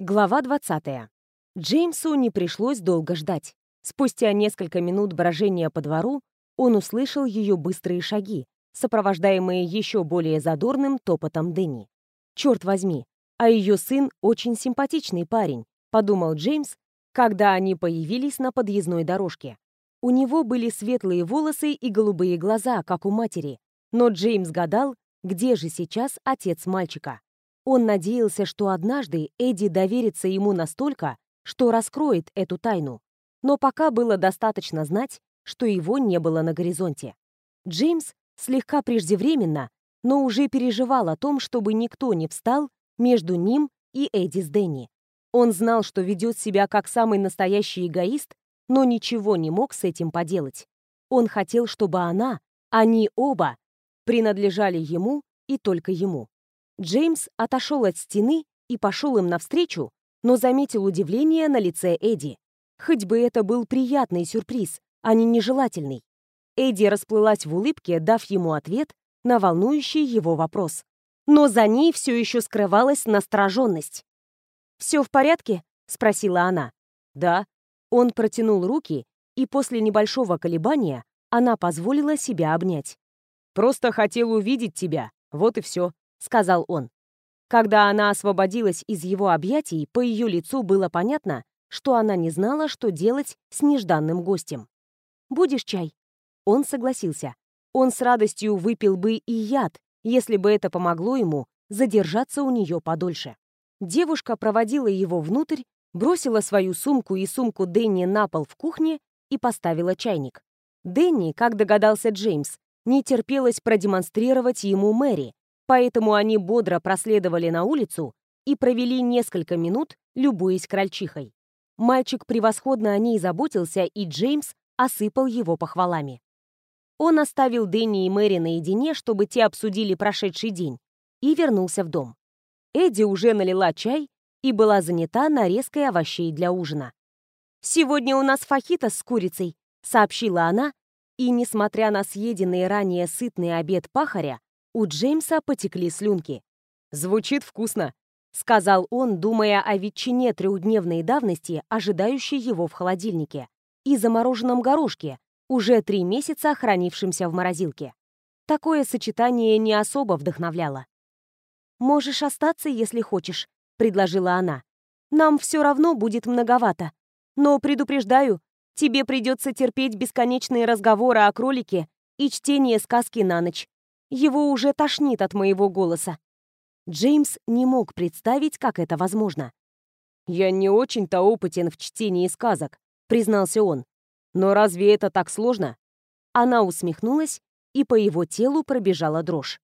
Глава 20. Джеймсу не пришлось долго ждать. Спустя несколько минут брожения по двору он услышал ее быстрые шаги, сопровождаемые еще более задорным топотом Дэнни. «Черт возьми, а ее сын очень симпатичный парень», — подумал Джеймс, когда они появились на подъездной дорожке. У него были светлые волосы и голубые глаза, как у матери, но Джеймс гадал, где же сейчас отец мальчика. Он надеялся, что однажды Эдди доверится ему настолько, что раскроет эту тайну. Но пока было достаточно знать, что его не было на горизонте. Джеймс слегка преждевременно, но уже переживал о том, чтобы никто не встал между ним и Эдди с Дэнни. Он знал, что ведет себя как самый настоящий эгоист, но ничего не мог с этим поделать. Он хотел, чтобы она, они оба, принадлежали ему и только ему. Джеймс отошел от стены и пошел им навстречу, но заметил удивление на лице Эдди. Хоть бы это был приятный сюрприз, а не нежелательный. Эдди расплылась в улыбке, дав ему ответ на волнующий его вопрос. Но за ней все еще скрывалась настороженность. «Все в порядке?» — спросила она. «Да». Он протянул руки, и после небольшого колебания она позволила себя обнять. «Просто хотел увидеть тебя, вот и все», сказал он. Когда она освободилась из его объятий, по ее лицу было понятно, что она не знала, что делать с нежданным гостем. «Будешь чай?» Он согласился. Он с радостью выпил бы и яд, если бы это помогло ему задержаться у нее подольше. Девушка проводила его внутрь, бросила свою сумку и сумку Дэнни на пол в кухне и поставила чайник. Дэнни, как догадался Джеймс, не терпелось продемонстрировать ему Мэри, Поэтому они бодро проследовали на улицу и провели несколько минут, любуясь крольчихой. Мальчик превосходно о ней заботился, и Джеймс осыпал его похвалами. Он оставил Дэнни и Мэри наедине, чтобы те обсудили прошедший день, и вернулся в дом. Эдди уже налила чай и была занята нарезкой овощей для ужина. «Сегодня у нас фахитос с курицей», — сообщила она, и, несмотря на съеденный ранее сытный обед пахаря, у Джеймса потекли слюнки. «Звучит вкусно», — сказал он, думая о ветчине трехдневной давности, ожидающей его в холодильнике, и замороженном горошке, уже три месяца хранившемся в морозилке. Такое сочетание не особо вдохновляло. «Можешь остаться, если хочешь», — предложила она. «Нам все равно будет многовато. Но предупреждаю, тебе придется терпеть бесконечные разговоры о кролике и чтение сказки на ночь. Его уже тошнит от моего голоса. Джеймс не мог представить, как это возможно. «Я не очень-то опытен в чтении сказок», — признался он. «Но разве это так сложно?» Она усмехнулась, и по его телу пробежала дрожь.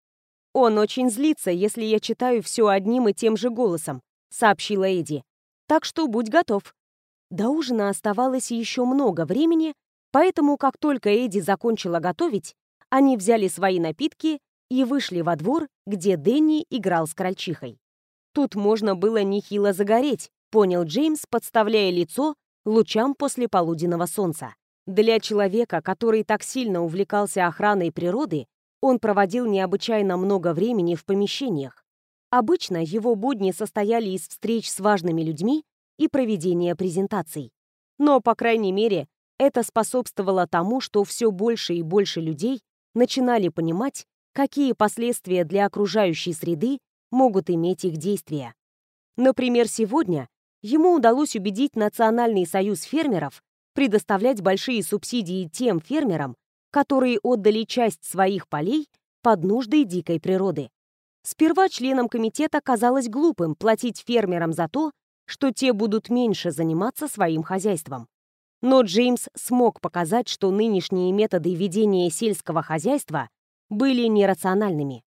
«Он очень злится, если я читаю все одним и тем же голосом», — сообщила Эдди. «Так что будь готов». До ужина оставалось еще много времени, поэтому как только Эдди закончила готовить, они взяли свои напитки и вышли во двор, где Дэнни играл с крольчихой. Тут можно было нехило загореть, понял Джеймс, подставляя лицо лучам после полуденного солнца. Для человека, который так сильно увлекался охраной природы, он проводил необычайно много времени в помещениях. Обычно его будни состояли из встреч с важными людьми и проведения презентаций. Но, по крайней мере, это способствовало тому, что все больше и больше людей начинали понимать, какие последствия для окружающей среды могут иметь их действия. Например, сегодня ему удалось убедить Национальный союз фермеров предоставлять большие субсидии тем фермерам, которые отдали часть своих полей под нужды дикой природы. Сперва членам комитета казалось глупым платить фермерам за то, что те будут меньше заниматься своим хозяйством. Но Джеймс смог показать, что нынешние методы ведения сельского хозяйства были нерациональными.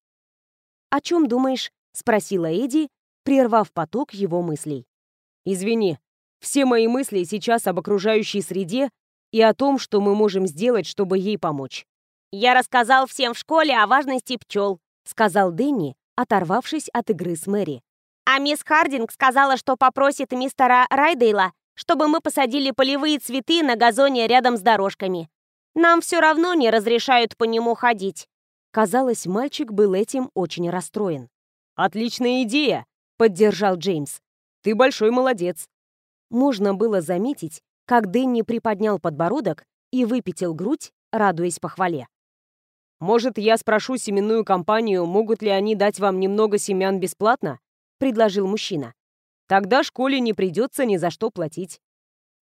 «О чем думаешь?» — спросила Эдди, прервав поток его мыслей. «Извини, все мои мысли сейчас об окружающей среде и о том, что мы можем сделать, чтобы ей помочь». «Я рассказал всем в школе о важности пчел», — сказал Дэнни, оторвавшись от игры с Мэри. «А мисс Хардинг сказала, что попросит мистера Райдейла чтобы мы посадили полевые цветы на газоне рядом с дорожками. Нам все равно не разрешают по нему ходить». Казалось, мальчик был этим очень расстроен. «Отличная идея!» — поддержал Джеймс. Ты большой молодец. Можно было заметить, как Дэнни приподнял подбородок и выпятил грудь, радуясь похвале. «Может, я спрошу семенную компанию, могут ли они дать вам немного семян бесплатно?» — предложил мужчина. «Тогда школе не придется ни за что платить».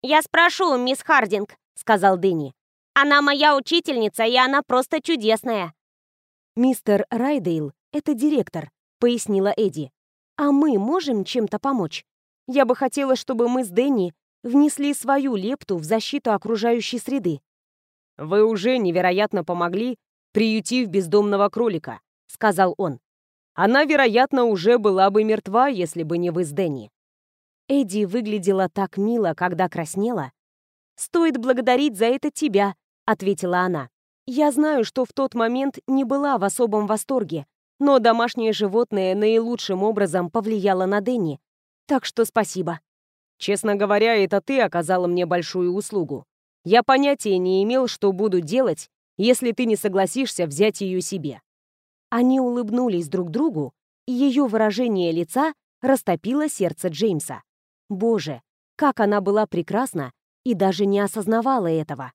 «Я спрошу, мисс Хардинг», — сказал Дэнни. «Она моя учительница, и она просто чудесная». «Мистер Райдейл — это директор», — пояснила Эдди. «А мы можем чем-то помочь? Я бы хотела, чтобы мы с Дэнни внесли свою лепту в защиту окружающей среды». «Вы уже невероятно помогли, приютив бездомного кролика», — сказал он. «Она, вероятно, уже была бы мертва, если бы не вы с Дэнни». Эдди выглядела так мило, когда краснела. «Стоит благодарить за это тебя», — ответила она. «Я знаю, что в тот момент не была в особом восторге, но домашнее животное наилучшим образом повлияло на Дэнни, так что спасибо». «Честно говоря, это ты оказала мне большую услугу. Я понятия не имел, что буду делать, если ты не согласишься взять ее себе». Они улыбнулись друг другу, и ее выражение лица растопило сердце Джеймса. Боже, как она была прекрасна и даже не осознавала этого.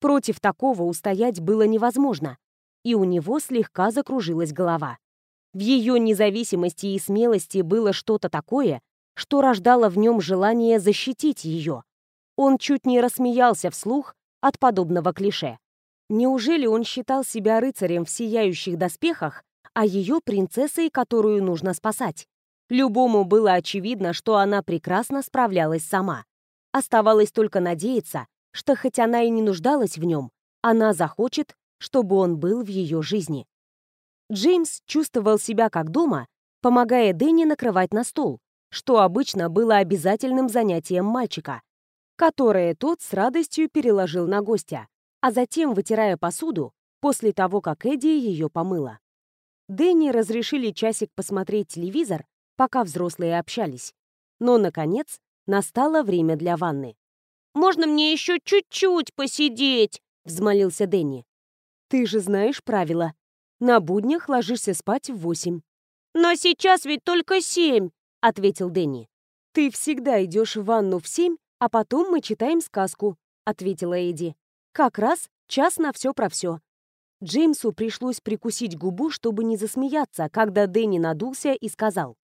Против такого устоять было невозможно, и у него слегка закружилась голова. В ее независимости и смелости было что-то такое, что рождало в нем желание защитить ее. Он чуть не рассмеялся вслух от подобного клише. Неужели он считал себя рыцарем в сияющих доспехах, а ее принцессой, которую нужно спасать? Любому было очевидно, что она прекрасно справлялась сама. Оставалось только надеяться, что хоть она и не нуждалась в нем, она захочет, чтобы он был в ее жизни. Джеймс чувствовал себя как дома, помогая Дэнни накрывать на стол, что обычно было обязательным занятием мальчика, которое тот с радостью переложил на гостя а затем вытирая посуду после того, как Эдди ее помыла. Дэнни разрешили часик посмотреть телевизор, пока взрослые общались. Но, наконец, настало время для ванны. «Можно мне еще чуть-чуть посидеть?» — взмолился Дэнни. «Ты же знаешь правила. На буднях ложишься спать в восемь». «Но сейчас ведь только семь», — ответил Дэнни. «Ты всегда идешь в ванну в семь, а потом мы читаем сказку», — ответила Эдди. Как раз час на все про все. Джеймсу пришлось прикусить губу, чтобы не засмеяться, когда Дэнни надулся и сказал.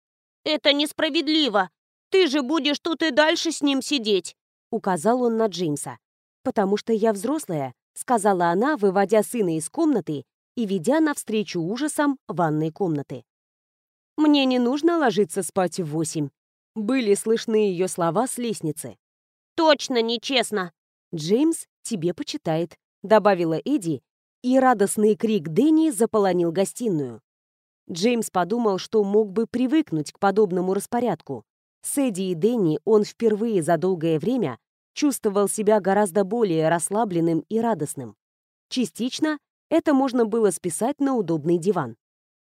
«Это несправедливо. Ты же будешь тут и дальше с ним сидеть», — указал он на Джеймса. «Потому что я взрослая», — сказала она, выводя сына из комнаты и ведя навстречу ужасам ванной комнаты. «Мне не нужно ложиться спать в восемь». Были слышны ее слова с лестницы. «Точно нечестно!» Джеймс тебе почитает», — добавила Эдди, и радостный крик Дэнни заполонил гостиную. Джеймс подумал, что мог бы привыкнуть к подобному распорядку. С Эдди и Дэнни он впервые за долгое время чувствовал себя гораздо более расслабленным и радостным. Частично это можно было списать на удобный диван.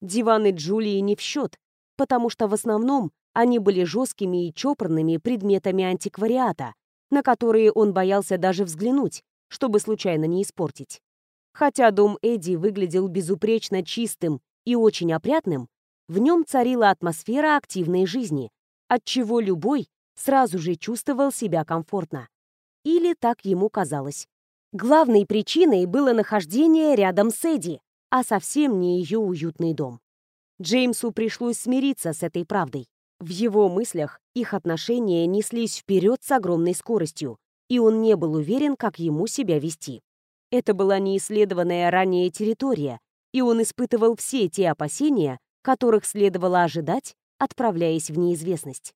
Диваны Джулии не в счет, потому что в основном они были жесткими и чопорными предметами антиквариата, на которые он боялся даже взглянуть, чтобы случайно не испортить. Хотя дом Эдди выглядел безупречно чистым и очень опрятным, в нем царила атмосфера активной жизни, отчего любой сразу же чувствовал себя комфортно. Или так ему казалось. Главной причиной было нахождение рядом с Эдди, а совсем не ее уютный дом. Джеймсу пришлось смириться с этой правдой. В его мыслях их отношения неслись вперед с огромной скоростью, и он не был уверен, как ему себя вести. Это была неисследованная ранее территория, и он испытывал все те опасения, которых следовало ожидать, отправляясь в неизвестность.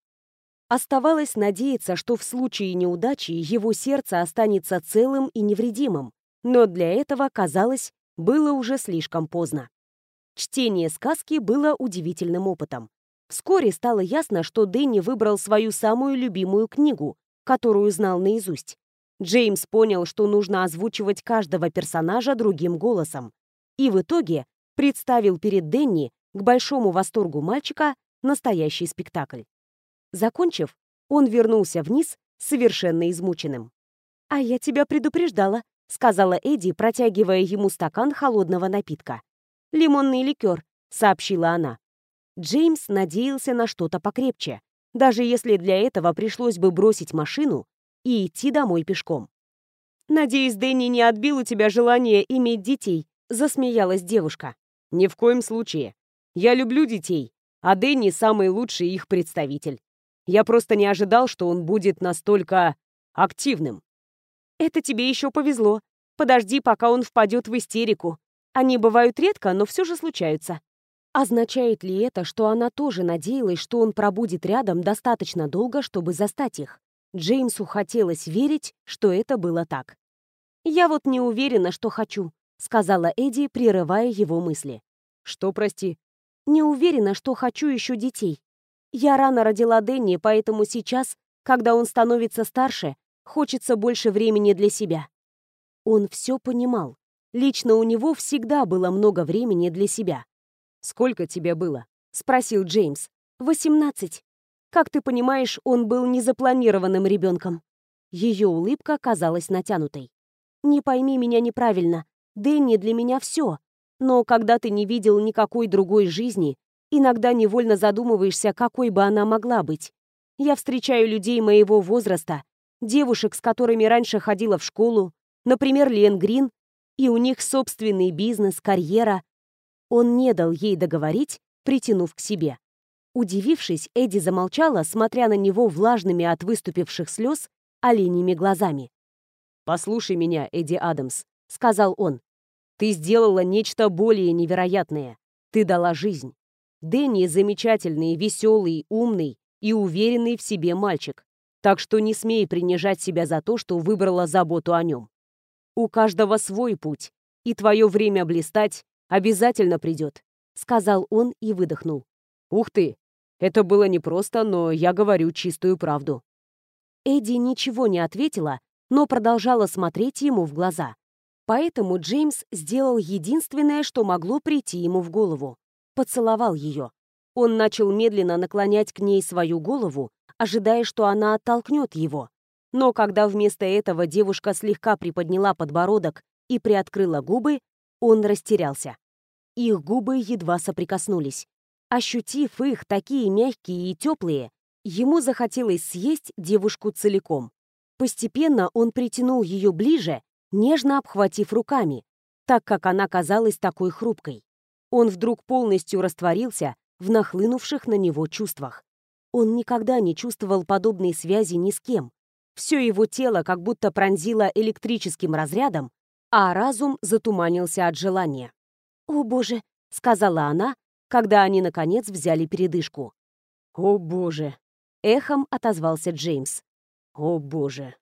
Оставалось надеяться, что в случае неудачи его сердце останется целым и невредимым, но для этого, казалось, было уже слишком поздно. Чтение сказки было удивительным опытом. Вскоре стало ясно, что Дэнни выбрал свою самую любимую книгу, которую знал наизусть. Джеймс понял, что нужно озвучивать каждого персонажа другим голосом. И в итоге представил перед Дэнни, к большому восторгу мальчика, настоящий спектакль. Закончив, он вернулся вниз, совершенно измученным. «А я тебя предупреждала», — сказала Эдди, протягивая ему стакан холодного напитка. «Лимонный ликер», — сообщила она. Джеймс надеялся на что-то покрепче, даже если для этого пришлось бы бросить машину и идти домой пешком. «Надеюсь, Дэнни не отбил у тебя желание иметь детей», — засмеялась девушка. «Ни в коем случае. Я люблю детей, а Дэнни самый лучший их представитель. Я просто не ожидал, что он будет настолько активным». «Это тебе еще повезло. Подожди, пока он впадет в истерику. Они бывают редко, но все же случаются». Означает ли это, что она тоже надеялась, что он пробудет рядом достаточно долго, чтобы застать их? Джеймсу хотелось верить, что это было так. «Я вот не уверена, что хочу», — сказала Эдди, прерывая его мысли. «Что, прости?» «Не уверена, что хочу еще детей. Я рано родила Дэнни, поэтому сейчас, когда он становится старше, хочется больше времени для себя». Он все понимал. Лично у него всегда было много времени для себя. «Сколько тебе было?» — спросил Джеймс. «Восемнадцать. Как ты понимаешь, он был незапланированным ребенком». Ее улыбка казалась натянутой. «Не пойми меня неправильно. Дэнни для меня все. Но когда ты не видел никакой другой жизни, иногда невольно задумываешься, какой бы она могла быть. Я встречаю людей моего возраста, девушек, с которыми раньше ходила в школу, например, Лен Грин, и у них собственный бизнес, карьера, он не дал ей договорить, притянув к себе. Удивившись, Эдди замолчала, смотря на него влажными от выступивших слез оленьими глазами. «Послушай меня, Эдди Адамс», — сказал он. «Ты сделала нечто более невероятное. Ты дала жизнь. Дэнни замечательный, веселый, умный и уверенный в себе мальчик. Так что не смей принижать себя за то, что выбрала заботу о нем. У каждого свой путь, и твое время блистать Обязательно придет», — сказал он и выдохнул. «Ух ты! Это было непросто, но я говорю чистую правду». Эдди ничего не ответила, но продолжала смотреть ему в глаза. Поэтому Джеймс сделал единственное, что могло прийти ему в голову. Поцеловал ее. Он начал медленно наклонять к ней свою голову, ожидая, что она оттолкнет его. Но когда вместо этого девушка слегка приподняла подбородок и приоткрыла губы, он растерялся. Их губы едва соприкоснулись. Ощутив их, такие мягкие и теплые, ему захотелось съесть девушку целиком. Постепенно он притянул ее ближе, нежно обхватив руками, так как она казалась такой хрупкой. Он вдруг полностью растворился в нахлынувших на него чувствах. Он никогда не чувствовал подобной связи ни с кем. Все его тело как будто пронзило электрическим разрядом, а разум затуманился от желания. «О, Боже!» — сказала она, когда они, наконец, взяли передышку. «О, Боже!» — эхом отозвался Джеймс. «О, Боже!»